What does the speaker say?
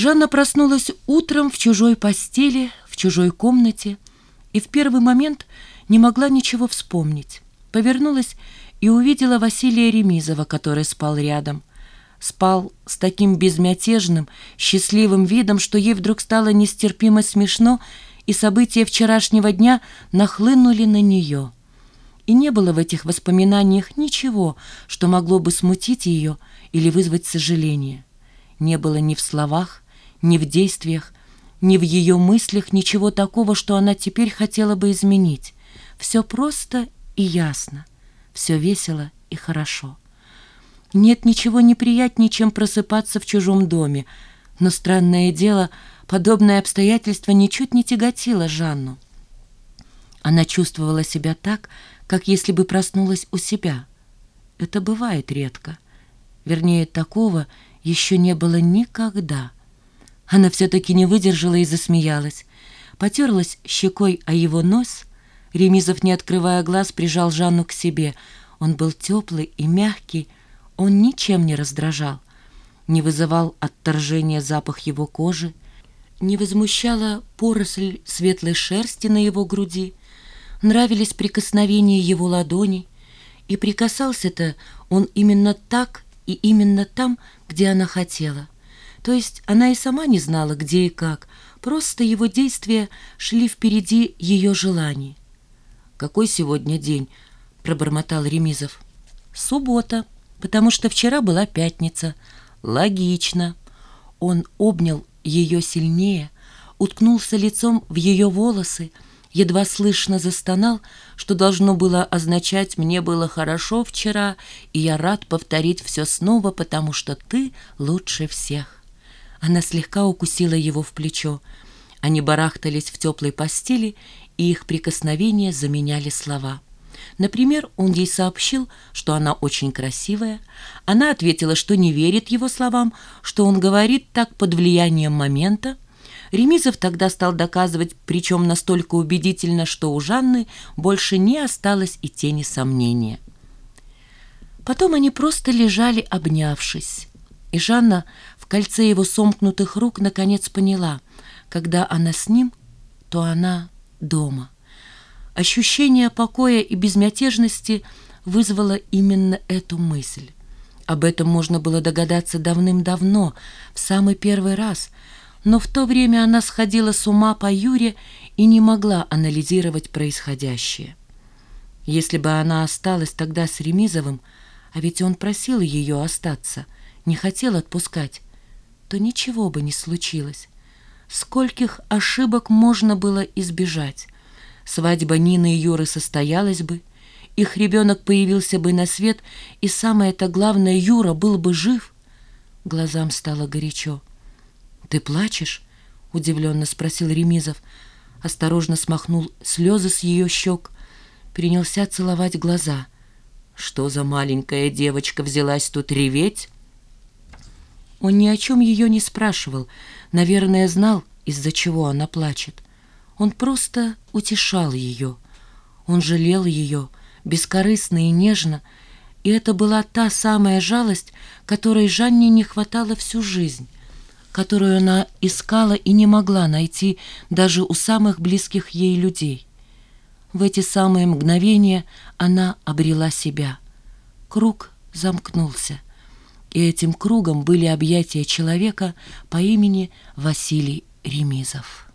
Жанна проснулась утром в чужой постели, в чужой комнате и в первый момент не могла ничего вспомнить. Повернулась и увидела Василия Ремизова, который спал рядом. Спал с таким безмятежным, счастливым видом, что ей вдруг стало нестерпимо смешно, и события вчерашнего дня нахлынули на нее. И не было в этих воспоминаниях ничего, что могло бы смутить ее или вызвать сожаление. Не было ни в словах, ни в действиях, ни в ее мыслях ничего такого, что она теперь хотела бы изменить. Все просто и ясно, все весело и хорошо. Нет ничего неприятнее, чем просыпаться в чужом доме, но странное дело, подобное обстоятельство ничуть не тяготило Жанну. Она чувствовала себя так, как если бы проснулась у себя. Это бывает редко. Вернее, такого еще не было никогда. Она все-таки не выдержала и засмеялась. Потерлась щекой о его нос. Ремизов, не открывая глаз, прижал Жанну к себе. Он был теплый и мягкий, он ничем не раздражал. Не вызывал отторжения запах его кожи, не возмущала поросль светлой шерсти на его груди, нравились прикосновения его ладоней, и прикасался-то он именно так и именно там, где она хотела. То есть она и сама не знала, где и как, просто его действия шли впереди ее желаний. «Какой сегодня день?» — пробормотал Ремизов. «Суббота, потому что вчера была пятница». «Логично». Он обнял ее сильнее, уткнулся лицом в ее волосы, едва слышно застонал, что должно было означать «мне было хорошо вчера, и я рад повторить все снова, потому что ты лучше всех». Она слегка укусила его в плечо. Они барахтались в теплой постели, и их прикосновения заменяли слова. Например, он ей сообщил, что она очень красивая. Она ответила, что не верит его словам, что он говорит так под влиянием момента. Ремизов тогда стал доказывать, причем настолько убедительно, что у Жанны больше не осталось и тени сомнения. Потом они просто лежали, обнявшись. И Жанна кольце его сомкнутых рук наконец поняла, когда она с ним, то она дома. Ощущение покоя и безмятежности вызвало именно эту мысль. Об этом можно было догадаться давным-давно, в самый первый раз, но в то время она сходила с ума по Юре и не могла анализировать происходящее. Если бы она осталась тогда с Ремизовым, а ведь он просил ее остаться, не хотел отпускать, то ничего бы не случилось. Скольких ошибок можно было избежать? Свадьба Нины и Юры состоялась бы, их ребенок появился бы на свет, и самое-то главное, Юра был бы жив. Глазам стало горячо. «Ты плачешь?» — удивленно спросил Ремизов. Осторожно смахнул слезы с ее щек, принялся целовать глаза. «Что за маленькая девочка взялась тут реветь?» Он ни о чем ее не спрашивал, наверное, знал, из-за чего она плачет. Он просто утешал ее. Он жалел ее, бескорыстно и нежно, и это была та самая жалость, которой Жанне не хватало всю жизнь, которую она искала и не могла найти даже у самых близких ей людей. В эти самые мгновения она обрела себя. Круг замкнулся, и этим кругом были объятия человека по имени Василий Ремизов.